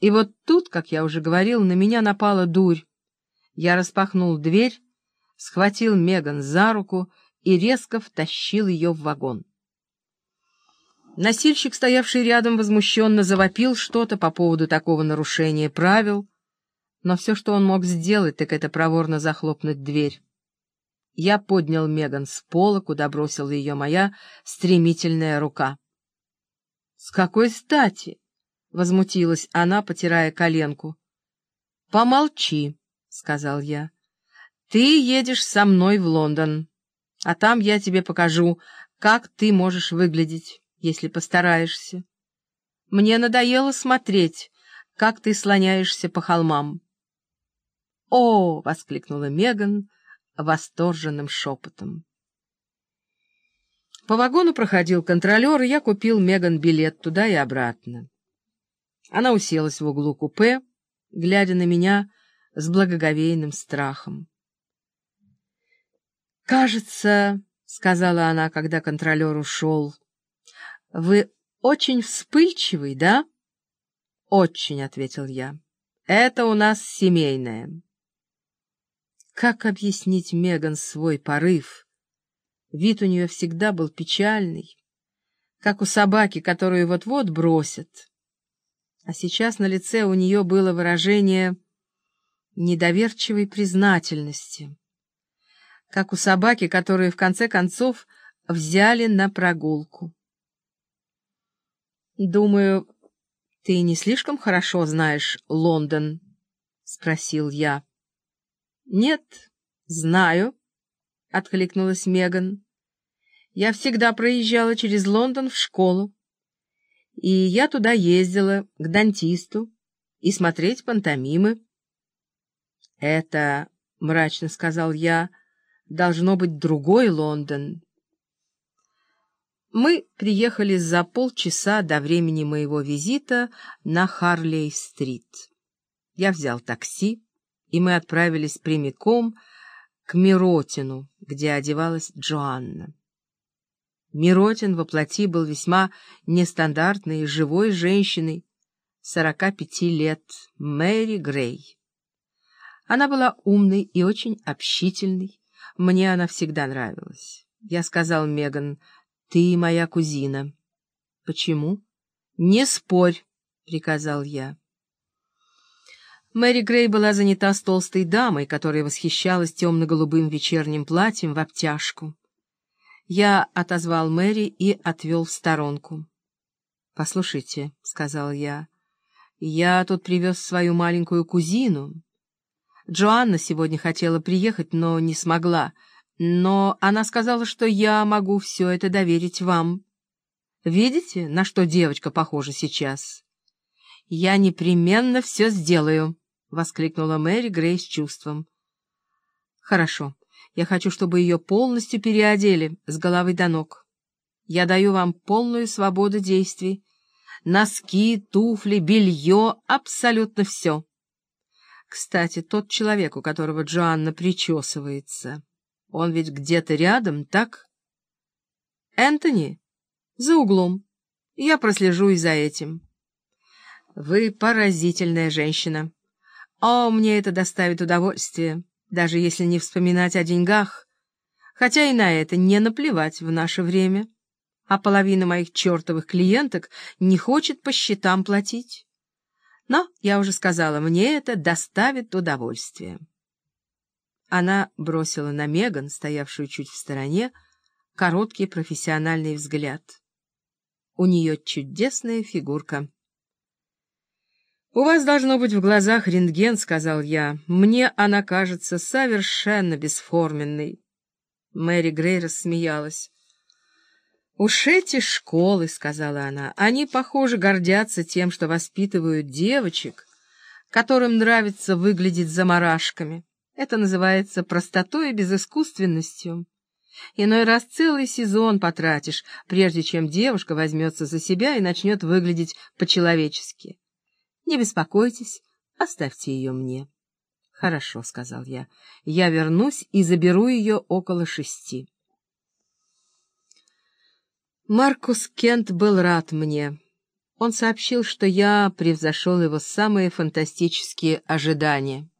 И вот тут, как я уже говорил, на меня напала дурь. Я распахнул дверь, схватил Меган за руку и резко втащил ее в вагон. Носильщик, стоявший рядом, возмущенно завопил что-то по поводу такого нарушения правил, но все, что он мог сделать, так это проворно захлопнуть дверь. Я поднял Меган с пола, куда бросила ее моя стремительная рука. — С какой стати? — возмутилась она, потирая коленку. — Помолчи, — сказал я. — Ты едешь со мной в Лондон, а там я тебе покажу, как ты можешь выглядеть, если постараешься. Мне надоело смотреть, как ты слоняешься по холмам. — О! — воскликнула Меган восторженным шепотом. По вагону проходил контролер, и я купил Меган билет туда и обратно. Она уселась в углу купе, глядя на меня с благоговейным страхом. «Кажется, — сказала она, когда контролер ушел, — вы очень вспыльчивый, да?» «Очень», — ответил я. «Это у нас семейное». Как объяснить Меган свой порыв? Вид у нее всегда был печальный, как у собаки, которую вот-вот бросят. А сейчас на лице у нее было выражение недоверчивой признательности, как у собаки, которую в конце концов взяли на прогулку. «Думаю, ты не слишком хорошо знаешь Лондон?» — спросил я. «Нет, знаю», — откликнулась Меган. «Я всегда проезжала через Лондон в школу, и я туда ездила к дантисту и смотреть пантомимы». «Это, — мрачно сказал я, — должно быть другой Лондон». Мы приехали за полчаса до времени моего визита на Харлей-стрит. Я взял такси и мы отправились прямиком к Миротину, где одевалась Джоанна. Миротин воплоти был весьма нестандартной и живой женщиной, сорока пяти лет, Мэри Грей. Она была умной и очень общительной, мне она всегда нравилась. Я сказал Меган, ты моя кузина. Почему? Не спорь, приказал я. Мэри Грей была занята с толстой дамой, которая восхищалась темно-голубым вечерним платьем в обтяжку. Я отозвал Мэри и отвел в сторонку. — Послушайте, — сказал я, — я тут привез свою маленькую кузину. Джоанна сегодня хотела приехать, но не смогла, но она сказала, что я могу все это доверить вам. Видите, на что девочка похожа сейчас? Я непременно все сделаю. — воскликнула Мэри Грей с чувством. «Хорошо. Я хочу, чтобы ее полностью переодели с головы до ног. Я даю вам полную свободу действий. Носки, туфли, белье — абсолютно все. Кстати, тот человек, у которого Джоанна причесывается, он ведь где-то рядом, так? Энтони? За углом. Я прослежу и за этим. Вы поразительная женщина. О, мне это доставит удовольствие, даже если не вспоминать о деньгах, хотя и на это не наплевать в наше время, а половина моих чертовых клиенток не хочет по счетам платить. Но, я уже сказала, мне это доставит удовольствие. Она бросила на Меган, стоявшую чуть в стороне, короткий профессиональный взгляд. У нее чудесная фигурка. «У вас должно быть в глазах рентген», — сказал я. «Мне она кажется совершенно бесформенной». Мэри Грей рассмеялась. «Уж эти школы», — сказала она, — «они, похоже, гордятся тем, что воспитывают девочек, которым нравится выглядеть заморашками. Это называется простотой и безыскусственностью. Иной раз целый сезон потратишь, прежде чем девушка возьмется за себя и начнет выглядеть по-человечески». Не беспокойтесь, оставьте ее мне. — Хорошо, — сказал я. — Я вернусь и заберу ее около шести. Маркус Кент был рад мне. Он сообщил, что я превзошел его самые фантастические ожидания.